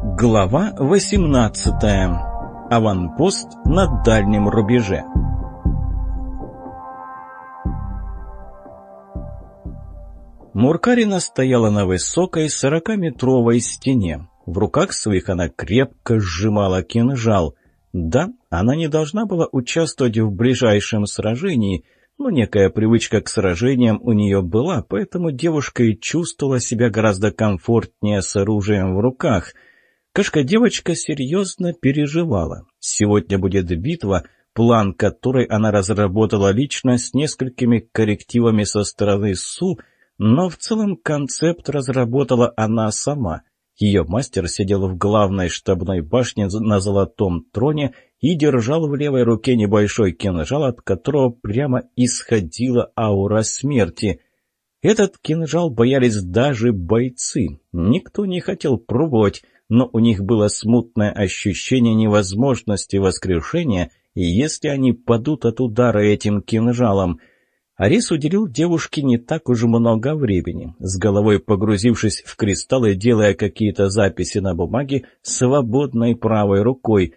Глава 18. Аванпост на дальнем рубеже. Муркарина стояла на высокой сорокаметровой стене. В руках своих она крепко сжимала кинжал. Да, она не должна была участвовать в ближайшем сражении – но некая привычка к сражениям у нее была, поэтому девушка и чувствовала себя гораздо комфортнее с оружием в руках. Кошка-девочка серьезно переживала. Сегодня будет битва, план которой она разработала лично с несколькими коррективами со стороны СУ, но в целом концепт разработала она сама. Ее мастер сидел в главной штабной башне на золотом троне и держал в левой руке небольшой кинжал, от которого прямо исходила аура смерти. Этот кинжал боялись даже бойцы. Никто не хотел пробовать, но у них было смутное ощущение невозможности воскрешения, и если они падут от удара этим кинжалом – Арис уделил девушке не так уж много времени, с головой погрузившись в кристаллы, делая какие-то записи на бумаге свободной правой рукой.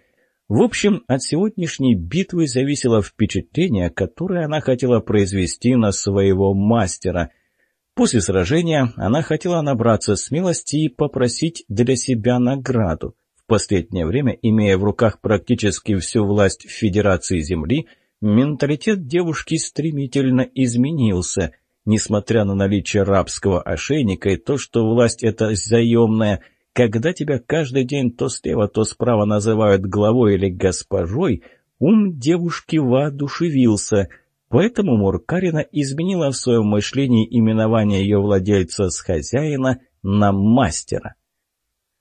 В общем, от сегодняшней битвы зависело впечатление, которое она хотела произвести на своего мастера. После сражения она хотела набраться смелости и попросить для себя награду. В последнее время, имея в руках практически всю власть Федерации Земли – Менталитет девушки стремительно изменился. Несмотря на наличие рабского ошейника и то, что власть эта заемная, когда тебя каждый день то слева, то справа называют главой или госпожой, ум девушки воодушевился. Поэтому Муркарина изменила в своем мышлении именование ее владельца с хозяина на мастера.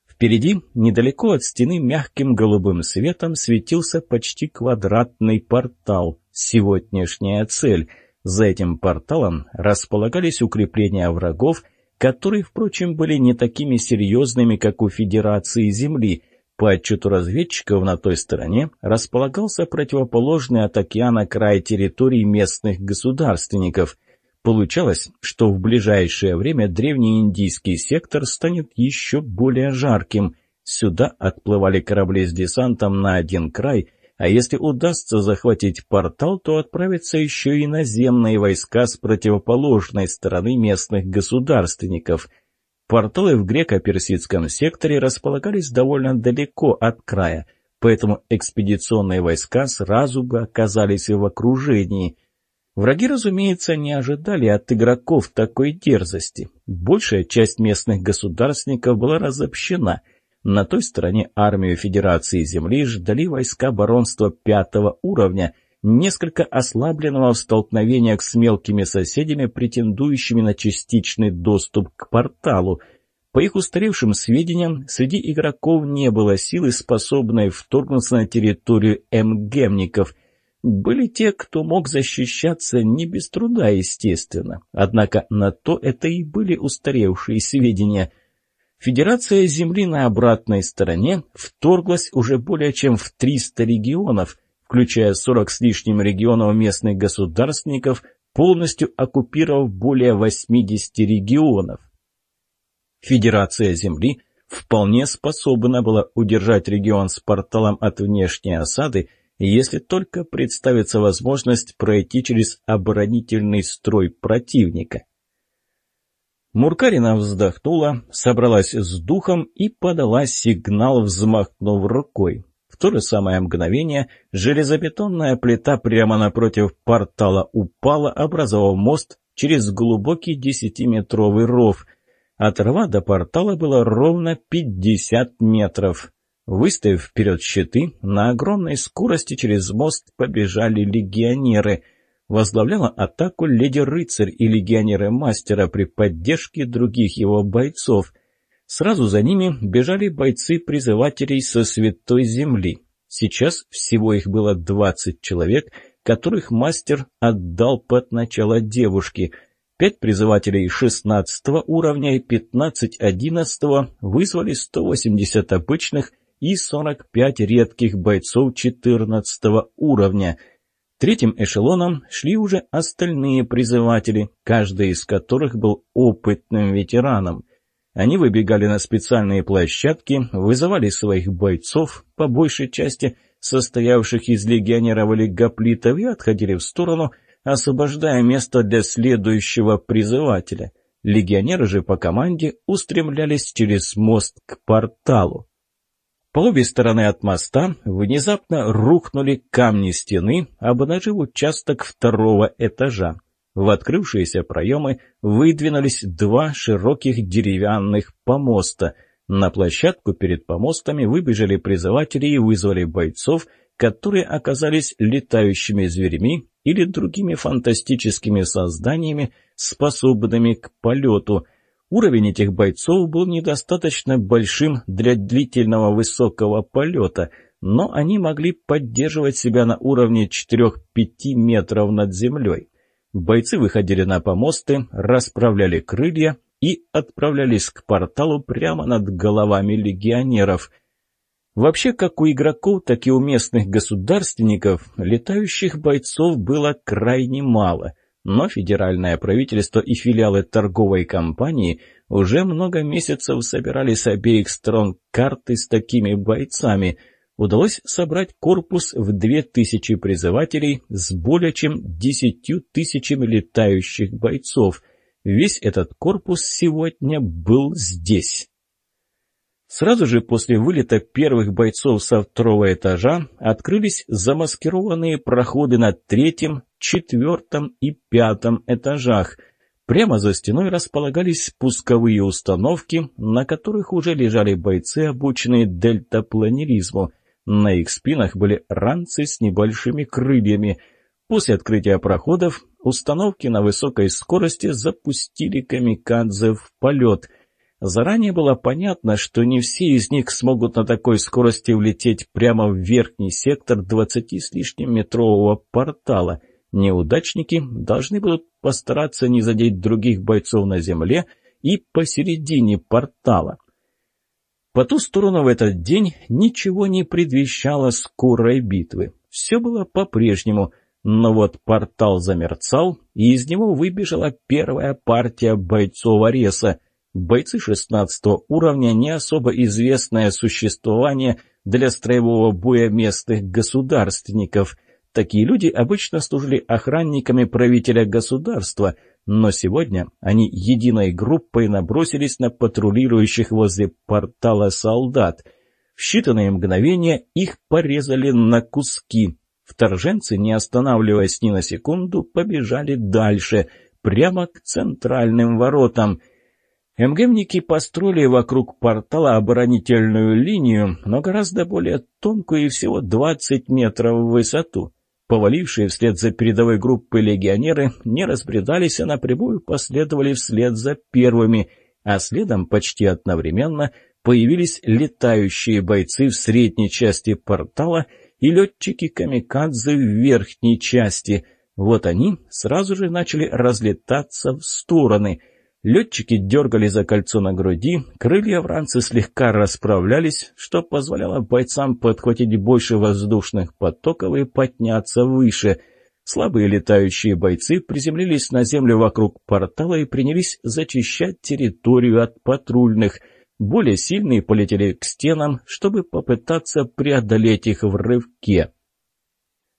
Впереди, недалеко от стены, мягким голубым светом светился почти квадратный портал. Сегодняшняя цель. За этим порталом располагались укрепления врагов, которые, впрочем, были не такими серьезными, как у Федерации Земли. По отчету разведчиков на той стороне располагался противоположный от океана край территории местных государственников – Получалось, что в ближайшее время древний индийский сектор станет еще более жарким. Сюда отплывали корабли с десантом на один край, а если удастся захватить портал, то отправятся еще и наземные войска с противоположной стороны местных государственников. Порталы в греко-персидском секторе располагались довольно далеко от края, поэтому экспедиционные войска сразу бы оказались в окружении – Враги, разумеется, не ожидали от игроков такой дерзости. Большая часть местных государственников была разобщена. На той стороне армию Федерации Земли ждали войска баронства пятого уровня, несколько ослабленного в столкновениях с мелкими соседями, претендующими на частичный доступ к порталу. По их устаревшим сведениям, среди игроков не было силы, способной вторгнуться на территорию эмгемников – были те, кто мог защищаться не без труда, естественно. Однако на то это и были устаревшие сведения. Федерация Земли на обратной стороне вторглась уже более чем в 300 регионов, включая 40 с лишним регионов местных государственников, полностью оккупировав более 80 регионов. Федерация Земли вполне способна была удержать регион с порталом от внешней осады если только представится возможность пройти через оборонительный строй противника. Муркарина вздохнула, собралась с духом и подала сигнал, взмахнув рукой. То же самое мгновение железобетонная плита прямо напротив портала упала, образовав мост через глубокий десятиметровый ров. От рва до портала было ровно пятьдесят метров. Выставив вперед щиты, на огромной скорости через мост побежали легионеры. Возглавляла атаку леди-рыцарь и легионеры мастера при поддержке других его бойцов. Сразу за ними бежали бойцы-призывателей со Святой Земли. Сейчас всего их было двадцать человек, которых мастер отдал под начало девушки. Пять призывателей шестнадцатого уровня и пятнадцать одиннадцатого вызвали сто восемьдесят обычных и 45 редких бойцов 14 уровня. Третьим эшелоном шли уже остальные призыватели, каждый из которых был опытным ветераном. Они выбегали на специальные площадки, вызывали своих бойцов, по большей части состоявших из легионеров или гоплитов, и отходили в сторону, освобождая место для следующего призывателя. Легионеры же по команде устремлялись через мост к порталу. По обе стороны от моста внезапно рухнули камни стены, обнажив участок второго этажа. В открывшиеся проемы выдвинулись два широких деревянных помоста. На площадку перед помостами выбежали призыватели и вызвали бойцов, которые оказались летающими зверями или другими фантастическими созданиями, способными к полету. Уровень этих бойцов был недостаточно большим для длительного высокого полета, но они могли поддерживать себя на уровне 4-5 метров над землей. Бойцы выходили на помосты, расправляли крылья и отправлялись к порталу прямо над головами легионеров. Вообще, как у игроков, так и у местных государственников, летающих бойцов было крайне мало. Но федеральное правительство и филиалы торговой компании уже много месяцев собирали с обеих сторон карты с такими бойцами – удалось собрать корпус в две тысячи призывателей с более чем десятью тысячами летающих бойцов. Весь этот корпус сегодня был здесь. Сразу же после вылета первых бойцов со второго этажа открылись замаскированные проходы на третьем, четвертом и пятом этажах. Прямо за стеной располагались спусковые установки, на которых уже лежали бойцы, обученные дельтапланеризму. На их спинах были ранцы с небольшими крыльями. После открытия проходов установки на высокой скорости запустили камикадзе в полет. Заранее было понятно, что не все из них смогут на такой скорости влететь прямо в верхний сектор двадцати с лишним метрового портала. Неудачники должны будут постараться не задеть других бойцов на земле и посередине портала. По ту сторону в этот день ничего не предвещало скорой битвы. Все было по-прежнему, но вот портал замерцал, и из него выбежала первая партия бойцов Ареса. Бойцы 16 уровня, не особо известное существование для строевого боя местных государственников. Такие люди обычно служили охранниками правителя государства – но сегодня они единой группой набросились на патрулирующих возле портала солдат. В считанные мгновения их порезали на куски. Вторженцы, не останавливаясь ни на секунду, побежали дальше, прямо к центральным воротам. МГМники построили вокруг портала оборонительную линию, но гораздо более тонкую и всего 20 метров в высоту. Повалившие вслед за передовой группой легионеры не разбредались, а напрямую последовали вслед за первыми, а следом почти одновременно появились летающие бойцы в средней части портала и летчики-камикадзе в верхней части. Вот они сразу же начали разлетаться в стороны — Летчики дергали за кольцо на груди, крылья вранцы слегка расправлялись, что позволяло бойцам подхватить больше воздушных потоков и подняться выше. Слабые летающие бойцы приземлились на землю вокруг портала и принялись зачищать территорию от патрульных. Более сильные полетели к стенам, чтобы попытаться преодолеть их в рывке.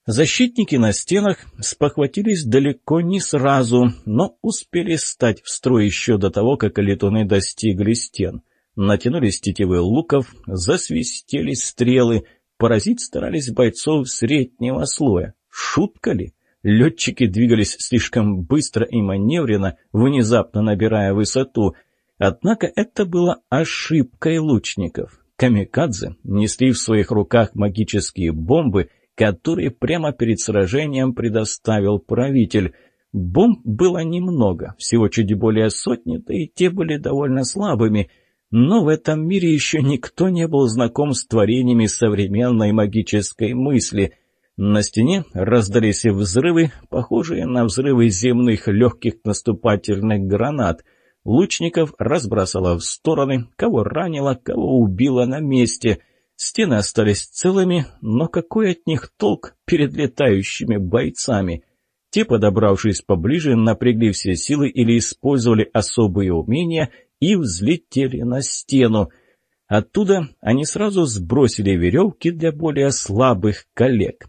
Защитники на стенах спохватились далеко не сразу, но успели стать в строй еще до того, как летуны достигли стен. Натянулись тетивы луков, засвистели стрелы, поразить старались бойцов среднего слоя. Шутка ли? Летчики двигались слишком быстро и маневренно, внезапно набирая высоту. Однако это было ошибкой лучников. Камикадзе несли в своих руках магические бомбы — которые прямо перед сражением предоставил правитель. Бомб было немного, всего чуть более сотни, да и те были довольно слабыми. Но в этом мире еще никто не был знаком с творениями современной магической мысли. На стене раздались взрывы, похожие на взрывы земных легких наступательных гранат. Лучников разбросало в стороны, кого ранило, кого убило на месте — Стены остались целыми, но какой от них толк перед летающими бойцами? Те, подобравшись поближе, напрягли все силы или использовали особые умения и взлетели на стену. Оттуда они сразу сбросили веревки для более слабых коллег.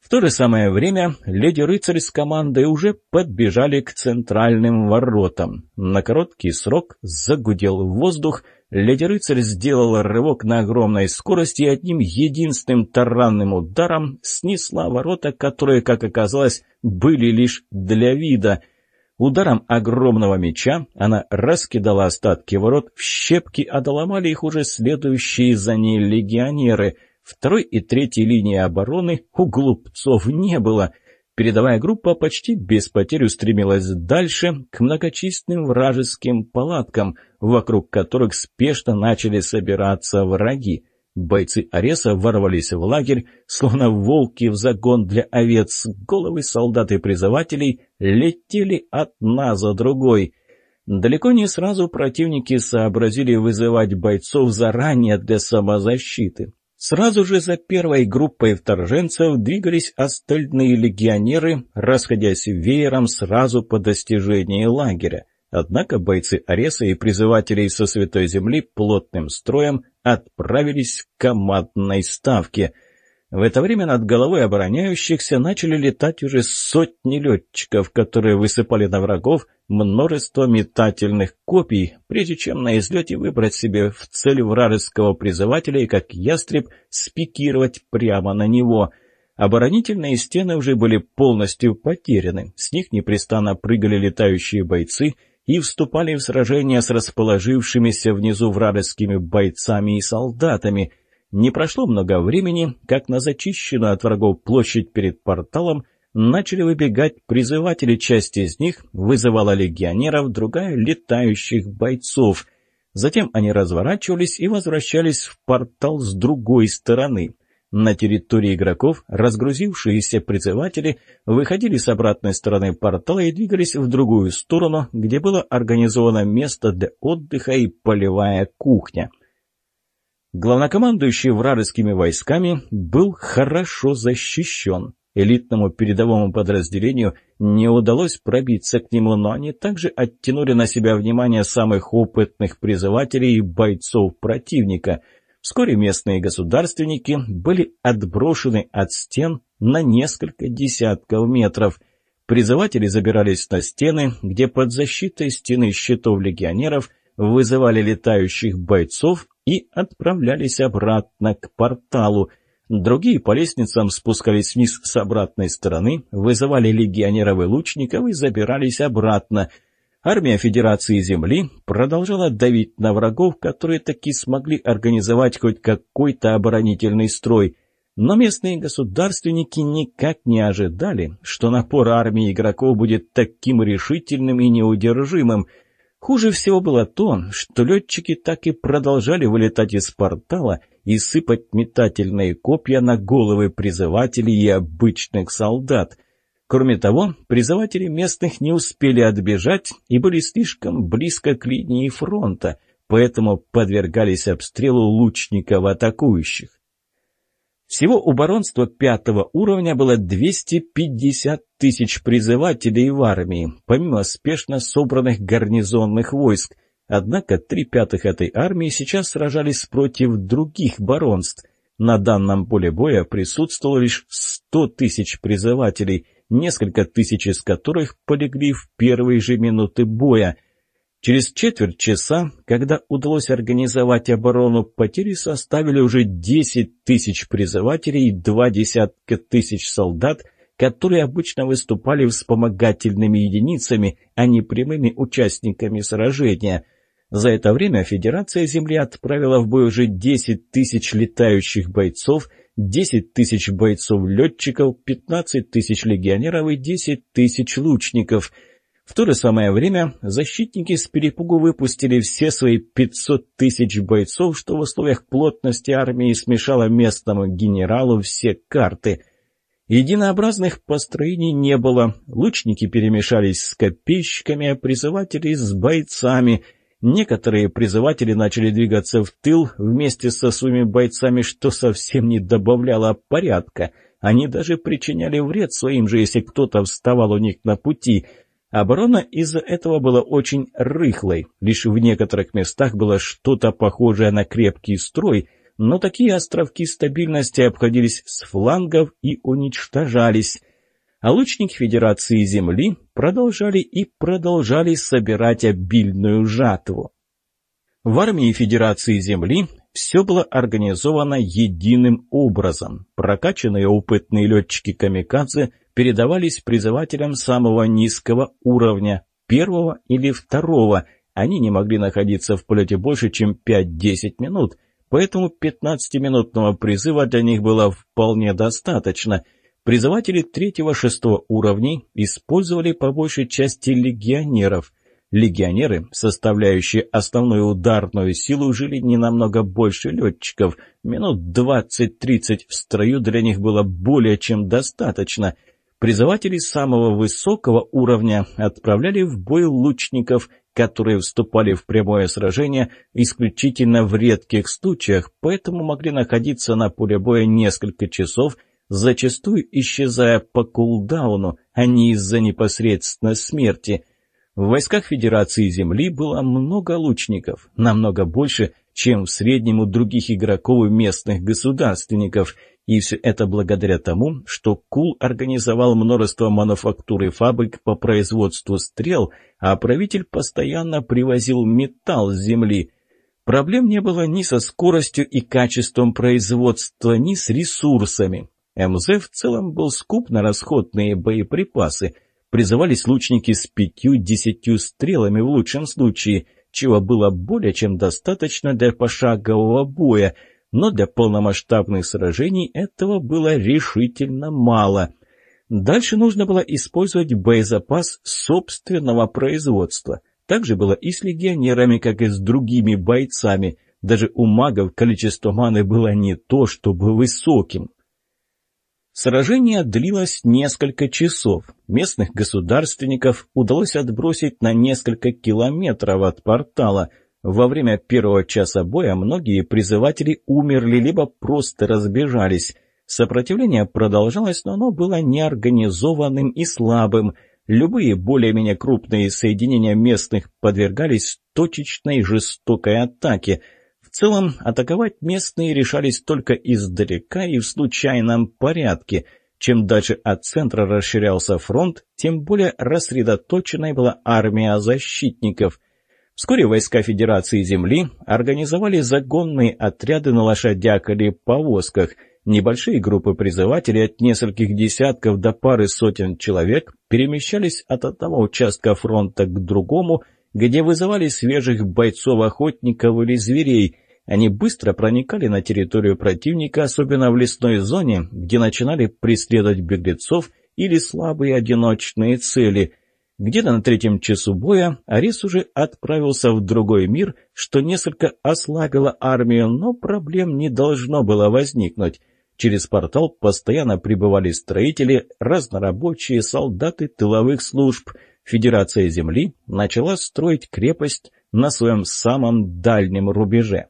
В то же самое время леди-рыцарь с командой уже подбежали к центральным воротам. На короткий срок загудел воздух, леди-рыцарь сделала рывок на огромной скорости и одним единственным таранным ударом снесла ворота, которые, как оказалось, были лишь для вида. Ударом огромного меча она раскидала остатки ворот в щепки, а доломали их уже следующие за ней легионеры — Второй и третьей линии обороны у глупцов не было. Передовая группа почти без потерь устремилась дальше к многочисленным вражеским палаткам, вокруг которых спешно начали собираться враги. Бойцы Ареса ворвались в лагерь, словно волки в загон для овец. Головы солдат и призывателей летели одна за другой. Далеко не сразу противники сообразили вызывать бойцов заранее для самозащиты. Сразу же за первой группой вторженцев двигались остальные легионеры, расходясь веером сразу по достижении лагеря. Однако бойцы Ареса и призывателей со Святой Земли плотным строем отправились к командной ставке – в это время над головой обороняющихся начали летать уже сотни летчиков, которые высыпали на врагов множество метательных копий, прежде чем на излете выбрать себе в цель вражеского призывателя и как ястреб спикировать прямо на него. Оборонительные стены уже были полностью потеряны, с них непрестанно прыгали летающие бойцы и вступали в сражения с расположившимися внизу вражескими бойцами и солдатами – не прошло много времени, как на зачищенную от врагов площадь перед порталом начали выбегать призыватели, часть из них вызывала легионеров, другая — летающих бойцов. Затем они разворачивались и возвращались в портал с другой стороны. На территории игроков разгрузившиеся призыватели выходили с обратной стороны портала и двигались в другую сторону, где было организовано место для отдыха и полевая кухня — Главнокомандующий вражескими войсками был хорошо защищен. Элитному передовому подразделению не удалось пробиться к нему, но они также оттянули на себя внимание самых опытных призывателей и бойцов противника. Вскоре местные государственники были отброшены от стен на несколько десятков метров. Призыватели забирались на стены, где под защитой стены щитов легионеров вызывали летающих бойцов и отправлялись обратно к порталу. Другие по лестницам спускались вниз с обратной стороны, вызывали легионеров и лучников и забирались обратно. Армия Федерации Земли продолжала давить на врагов, которые таки смогли организовать хоть какой-то оборонительный строй. Но местные государственники никак не ожидали, что напор армии игроков будет таким решительным и неудержимым – Хуже всего было то, что летчики так и продолжали вылетать из портала и сыпать метательные копья на головы призывателей и обычных солдат. Кроме того, призыватели местных не успели отбежать и были слишком близко к линии фронта, поэтому подвергались обстрелу лучников атакующих. Всего у баронства пятого уровня было 250 тысяч призывателей в армии, помимо спешно собранных гарнизонных войск. Однако три пятых этой армии сейчас сражались против других баронств. На данном поле боя присутствовало лишь 100 тысяч призывателей, несколько тысяч из которых полегли в первые же минуты боя – Через четверть часа, когда удалось организовать оборону, потери составили уже 10 тысяч призывателей и два десятка тысяч солдат, которые обычно выступали вспомогательными единицами, а не прямыми участниками сражения. За это время Федерация Земли отправила в бой уже 10 тысяч летающих бойцов, 10 тысяч бойцов-летчиков, 15 тысяч легионеров и 10 тысяч лучников – в то же самое время защитники с перепугу выпустили все свои 500 тысяч бойцов, что в условиях плотности армии смешало местному генералу все карты. Единообразных построений не было, лучники перемешались с копейщиками, а призыватели с бойцами. Некоторые призыватели начали двигаться в тыл вместе со своими бойцами, что совсем не добавляло порядка. Они даже причиняли вред своим же, если кто-то вставал у них на пути – Оборона из-за этого была очень рыхлой, лишь в некоторых местах было что-то похожее на крепкий строй, но такие островки стабильности обходились с флангов и уничтожались. А лучники Федерации Земли продолжали и продолжали собирать обильную жатву. В армии Федерации Земли все было организовано единым образом. Прокачанные опытные летчики-камикадзе передавались призывателям самого низкого уровня, первого или второго. Они не могли находиться в полете больше, чем 5-10 минут, поэтому 15-минутного призыва для них было вполне достаточно. Призыватели третьего-шестого уровней использовали по большей части легионеров – Легионеры, составляющие основную ударную силу, жили не намного больше летчиков. Минут 20-30 в строю для них было более чем достаточно. Призыватели самого высокого уровня отправляли в бой лучников, которые вступали в прямое сражение исключительно в редких случаях, поэтому могли находиться на поле боя несколько часов, зачастую исчезая по кулдауну, а не из-за непосредственно смерти – в войсках Федерации Земли было много лучников, намного больше, чем в среднем у других игроков и местных государственников. И все это благодаря тому, что Кул организовал множество мануфактур и фабрик по производству стрел, а правитель постоянно привозил металл с Земли. Проблем не было ни со скоростью и качеством производства, ни с ресурсами. МЗ в целом был скуп на расходные боеприпасы – Призывались лучники с пятью-десятью стрелами в лучшем случае, чего было более чем достаточно для пошагового боя, но для полномасштабных сражений этого было решительно мало. Дальше нужно было использовать боезапас собственного производства. Так же было и с легионерами, как и с другими бойцами. Даже у магов количество маны было не то, чтобы высоким. Сражение длилось несколько часов. Местных государственников удалось отбросить на несколько километров от портала. Во время первого часа боя многие призыватели умерли либо просто разбежались. Сопротивление продолжалось, но оно было неорганизованным и слабым. Любые более-менее крупные соединения местных подвергались точечной жестокой атаке – целом, атаковать местные решались только издалека и в случайном порядке. Чем дальше от центра расширялся фронт, тем более рассредоточенной была армия защитников. Вскоре войска Федерации Земли организовали загонные отряды на лошадях или повозках. Небольшие группы призывателей от нескольких десятков до пары сотен человек перемещались от одного участка фронта к другому, где вызывали свежих бойцов-охотников или зверей, они быстро проникали на территорию противника, особенно в лесной зоне, где начинали преследовать беглецов или слабые одиночные цели. Где-то на третьем часу боя Арис уже отправился в другой мир, что несколько ослабило армию, но проблем не должно было возникнуть. Через портал постоянно прибывали строители, разнорабочие, солдаты тыловых служб. Федерация Земли начала строить крепость на своем самом дальнем рубеже.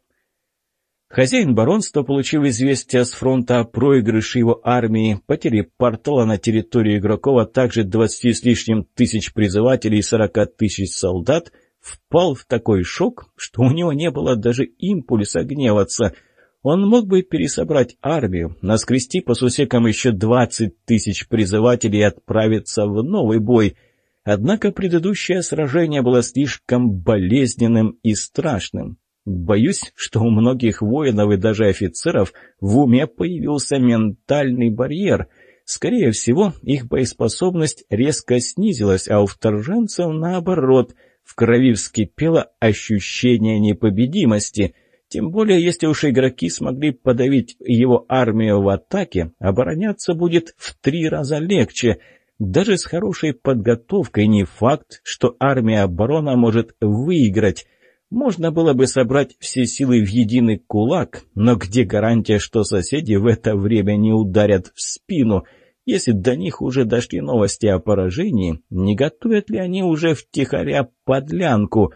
Хозяин баронства, получив известие с фронта о проигрыше его армии, потери портала на территории игроков, а также 20 с лишним тысяч призывателей и 40 тысяч солдат, впал в такой шок, что у него не было даже импульса гневаться. Он мог бы пересобрать армию, наскрести по сусекам еще 20 тысяч призывателей и отправиться в новый бой. Однако предыдущее сражение было слишком болезненным и страшным. Боюсь, что у многих воинов и даже офицеров в уме появился ментальный барьер. Скорее всего, их боеспособность резко снизилась, а у вторженцев наоборот. В крови вскипело ощущение непобедимости. Тем более, если уж игроки смогли подавить его армию в атаке, обороняться будет в три раза легче. Даже с хорошей подготовкой не факт, что армия оборона может выиграть. Можно было бы собрать все силы в единый кулак, но где гарантия, что соседи в это время не ударят в спину? Если до них уже дошли новости о поражении, не готовят ли они уже втихаря подлянку?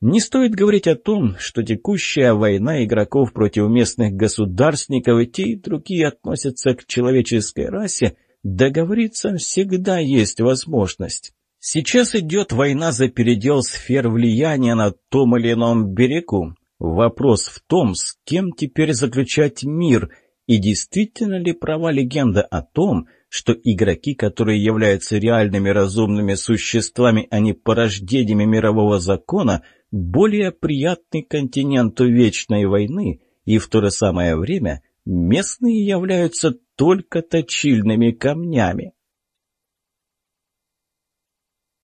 Не стоит говорить о том, что текущая война игроков против местных государственников и те и другие относятся к человеческой расе, договориться всегда есть возможность. Сейчас идет война за передел сфер влияния на том или ином берегу. Вопрос в том, с кем теперь заключать мир, и действительно ли права легенда о том, что игроки, которые являются реальными разумными существами, а не порождениями мирового закона, более приятны континенту Вечной войны, и в то же самое время местные являются только точильными камнями.